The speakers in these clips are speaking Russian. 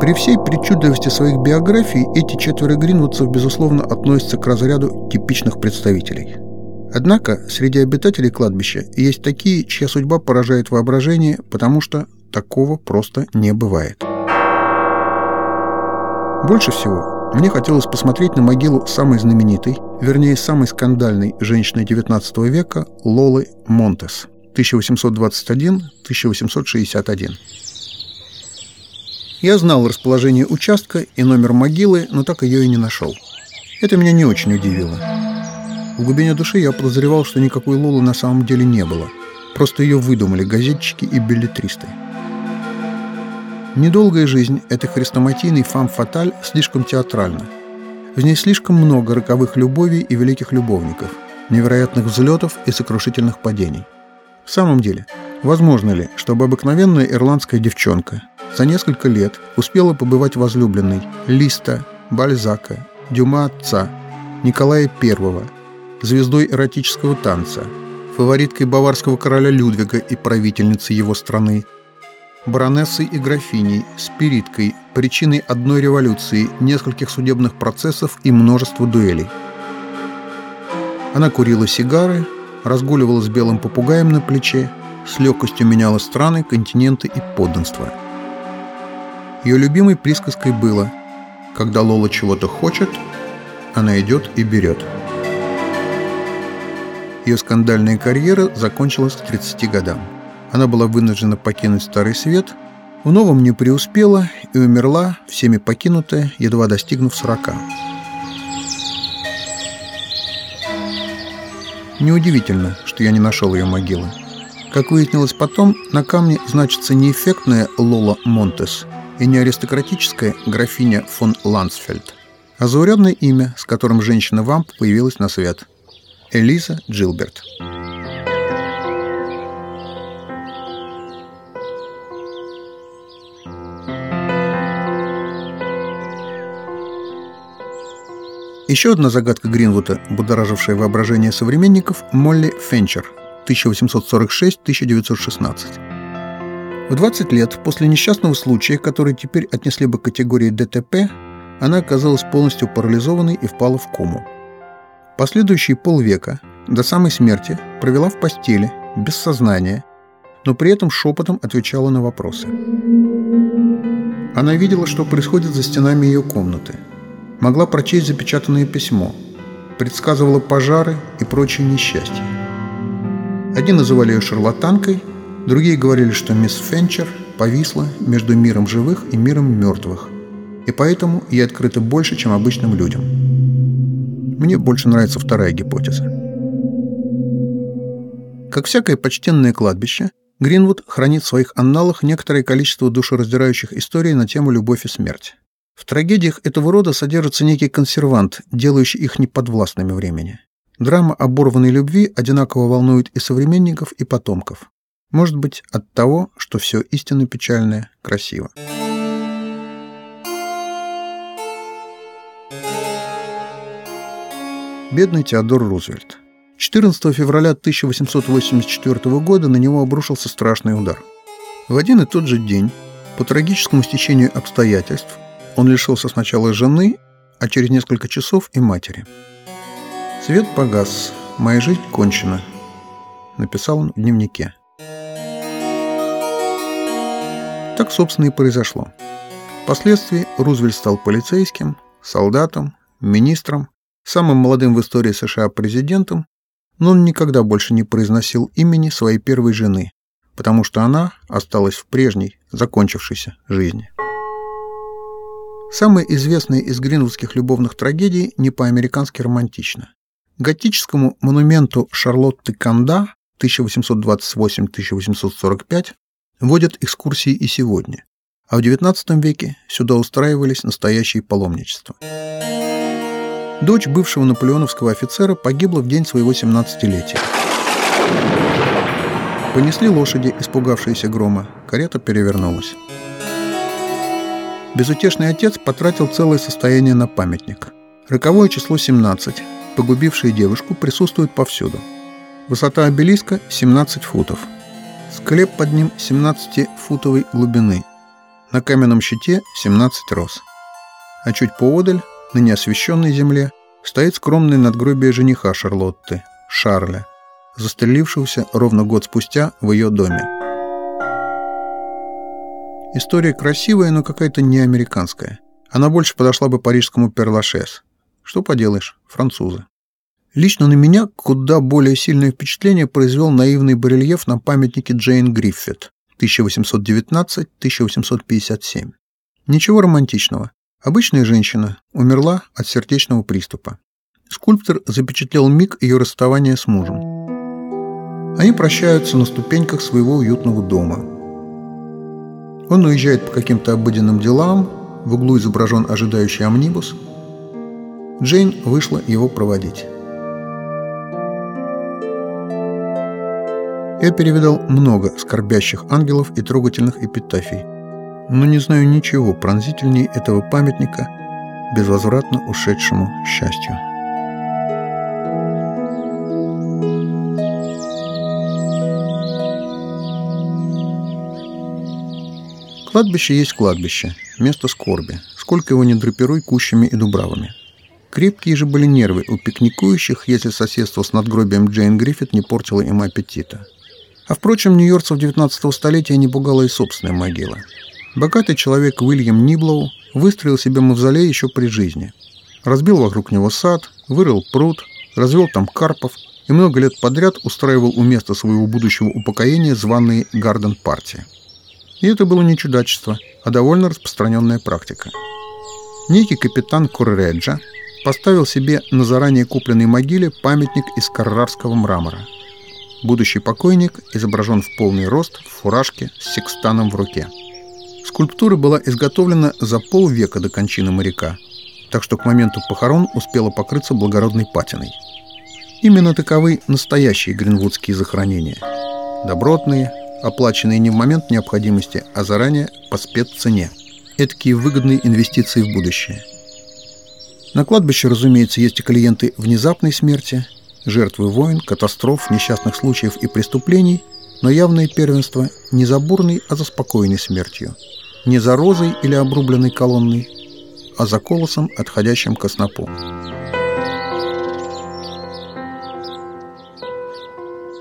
При всей причудливости своих биографий эти четверо гринвудцев, безусловно, относятся к разряду типичных представителей. Однако среди обитателей кладбища есть такие, чья судьба поражает воображение, потому что такого просто не бывает. Больше всего мне хотелось посмотреть на могилу самой знаменитой, вернее, самой скандальной женщины XIX века Лолы Монтес 1821-1861. Я знал расположение участка и номер могилы, но так ее и не нашел. Это меня не очень удивило. В глубине души я подозревал, что никакой Лолы на самом деле не было. Просто ее выдумали газетчики и билетристы. Недолгая жизнь этой хрестоматийной фам-фаталь слишком театральна. В ней слишком много роковых любовей и великих любовников, невероятных взлетов и сокрушительных падений. В самом деле, возможно ли, чтобы обыкновенная ирландская девчонка за несколько лет успела побывать возлюбленной Листа, Бальзака, Дюма отца, Николая I, звездой эротического танца, фавориткой баварского короля Людвига и правительницей его страны, баронессой и графиней, спириткой, причиной одной революции, нескольких судебных процессов и множества дуэлей. Она курила сигары, разгуливала с белым попугаем на плече, с легкостью меняла страны, континенты и подданства. Ее любимой присказкой было «Когда Лола чего-то хочет, она идет и берет». Ее скандальная карьера закончилась к 30 годам. Она была вынуждена покинуть Старый Свет, в новом не преуспела и умерла, всеми покинутая, едва достигнув сорока. Неудивительно, что я не нашел ее могилы. Как выяснилось потом, на камне значится не эффектная Лола Монтес и не аристократическая графиня фон Лансфельд, а заурядное имя, с которым женщина-вамп появилась на свет – Элиза Джилберт. Еще одна загадка Гринвуда, будоражившая воображение современников – Молли Фенчер, 1846-1916. В 20 лет после несчастного случая, который теперь отнесли бы к категории ДТП, она оказалась полностью парализованной и впала в кому. Последующие полвека, до самой смерти, провела в постели, без сознания, но при этом шепотом отвечала на вопросы. Она видела, что происходит за стенами ее комнаты – могла прочесть запечатанное письмо, предсказывала пожары и прочие несчастья. Одни называли ее шарлатанкой, другие говорили, что мисс Фенчер повисла между миром живых и миром мертвых, и поэтому ей открыто больше, чем обычным людям. Мне больше нравится вторая гипотеза. Как всякое почтенное кладбище, Гринвуд хранит в своих анналах некоторое количество душераздирающих историй на тему любовь и смерть. В трагедиях этого рода содержится некий консервант, делающий их неподвластными времени. Драма оборванной любви одинаково волнует и современников, и потомков. Может быть, от того, что все истинно печальное красиво. Бедный Теодор Рузвельт. 14 февраля 1884 года на него обрушился страшный удар. В один и тот же день, по трагическому стечению обстоятельств, он лишился сначала жены, а через несколько часов и матери. «Свет погас, моя жизнь кончена», — написал он в дневнике. Так, собственно, и произошло. Впоследствии Рузвельт стал полицейским, солдатом, министром, самым молодым в истории США президентом, но он никогда больше не произносил имени своей первой жены, потому что она осталась в прежней, закончившейся жизни. Самая известная из гринвудских любовных трагедий не по-американски романтична. Готическому монументу Шарлотты Канда 1828-1845 водят экскурсии и сегодня, а в XIX веке сюда устраивались настоящие паломничества. Дочь бывшего наполеоновского офицера погибла в день своего 17-летия. Понесли лошади, испугавшиеся грома, карета перевернулась. Безутешный отец потратил целое состояние на памятник. Роковое число 17, погубившее девушку, присутствует повсюду. Высота обелиска 17 футов. Склеп под ним 17-футовой глубины. На каменном щите 17 роз. А чуть поодаль, на неосвещенной земле, стоит скромное надгробие жениха Шарлотты, Шарля, застрелившегося ровно год спустя в ее доме. История красивая, но какая-то не американская. Она больше подошла бы парижскому Перлашес. Что поделаешь, французы. Лично на меня куда более сильное впечатление произвел наивный барельеф на памятнике Джейн Гриффит 1819-1857. Ничего романтичного. Обычная женщина умерла от сердечного приступа. Скульптор запечатлел миг ее расставания с мужем. Они прощаются на ступеньках своего уютного дома. Он уезжает по каким-то обыденным делам, в углу изображен ожидающий амнибус. Джейн вышла его проводить. Я перевидал много скорбящих ангелов и трогательных эпитафий, но не знаю ничего пронзительнее этого памятника безвозвратно ушедшему счастью. Кладбище есть кладбище, место скорби, сколько его не драпируй кущами и дубравами. Крепкие же были нервы у пикникующих, если соседство с надгробием Джейн Гриффит не портило им аппетита. А впрочем, нью-йоркцев 19 столетия не пугала и собственная могила. Богатый человек Уильям Ниблоу выстроил себе мавзолей еще при жизни. Разбил вокруг него сад, вырыл пруд, развел там карпов и много лет подряд устраивал у места своего будущего упокоения званые гарден-партии. И это было не чудачество, а довольно распространенная практика. Некий капитан Курреджа поставил себе на заранее купленной могиле памятник из каррарского мрамора – Будущий покойник изображен в полный рост в фуражке с секстаном в руке. Скульптура была изготовлена за полвека до кончины моряка, так что к моменту похорон успела покрыться благородной патиной. Именно таковы настоящие гринвудские захоронения. Добротные, оплаченные не в момент необходимости, а заранее по спеццене. Эдакие выгодные инвестиции в будущее. На кладбище, разумеется, есть и клиенты внезапной смерти, жертвы войн, катастроф, несчастных случаев и преступлений, но явное первенство не за бурной, а за спокойной смертью. Не за розой или обрубленной колонной, а за колосом, отходящим к снопу.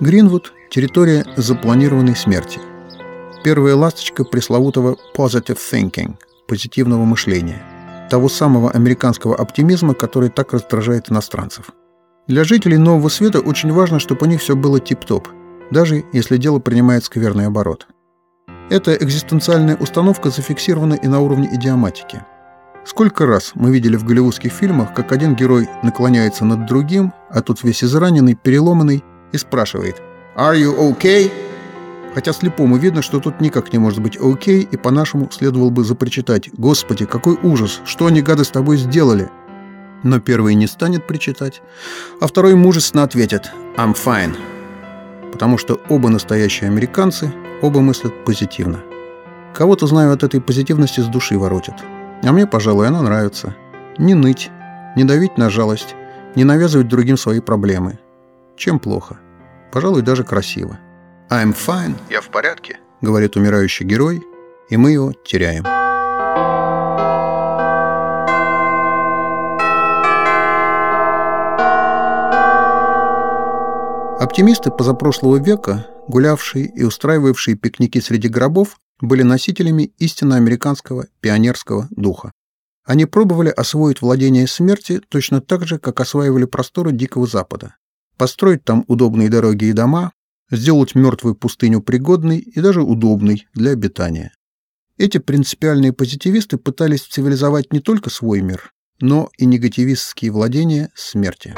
Гринвуд – территория запланированной смерти. Первая ласточка пресловутого «positive thinking» – позитивного мышления, того самого американского оптимизма, который так раздражает иностранцев – для жителей Нового Света очень важно, чтобы у них все было тип-топ, даже если дело принимает скверный оборот. Эта экзистенциальная установка зафиксирована и на уровне идиоматики. Сколько раз мы видели в голливудских фильмах, как один герой наклоняется над другим, а тут весь израненный, переломанный, и спрашивает «Are you okay?» Хотя слепому видно, что тут никак не может быть okay, и по-нашему следовало бы запричитать «Господи, какой ужас! Что они, гады, с тобой сделали?» Но первый не станет причитать, а второй мужественно ответит «I'm fine», потому что оба настоящие американцы, оба мыслят позитивно. Кого-то, знаю, от этой позитивности с души воротит. А мне, пожалуй, она нравится. Не ныть, не давить на жалость, не навязывать другим свои проблемы. Чем плохо? Пожалуй, даже красиво. «I'm fine», «Я в порядке», — говорит умирающий герой, и мы его теряем. Оптимисты позапрошлого века, гулявшие и устраивавшие пикники среди гробов, были носителями истинно американского пионерского духа. Они пробовали освоить владение смерти точно так же, как осваивали просторы Дикого Запада. Построить там удобные дороги и дома, сделать мертвую пустыню пригодной и даже удобной для обитания. Эти принципиальные позитивисты пытались цивилизовать не только свой мир, но и негативистские владения смерти.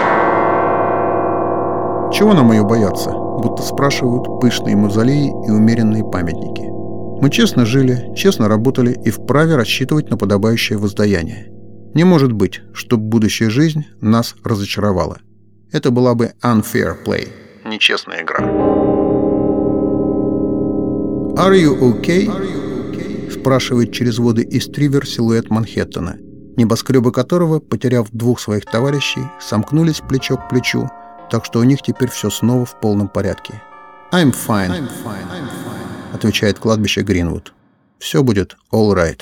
Чего нам ее бояться? Будто спрашивают пышные мавзолеи и умеренные памятники. Мы честно жили, честно работали и вправе рассчитывать на подобающее воздаяние. Не может быть, чтобы будущая жизнь нас разочаровала. Это была бы unfair play, нечестная игра. Are you okay? Are спрашивает через воды из Тривер силуэт Манхэттена, небоскребы которого, потеряв двух своих товарищей, сомкнулись плечо к плечу так что у них теперь все снова в полном порядке. «I'm fine», I'm fine. I'm fine. отвечает кладбище Гринвуд. Все будет all right.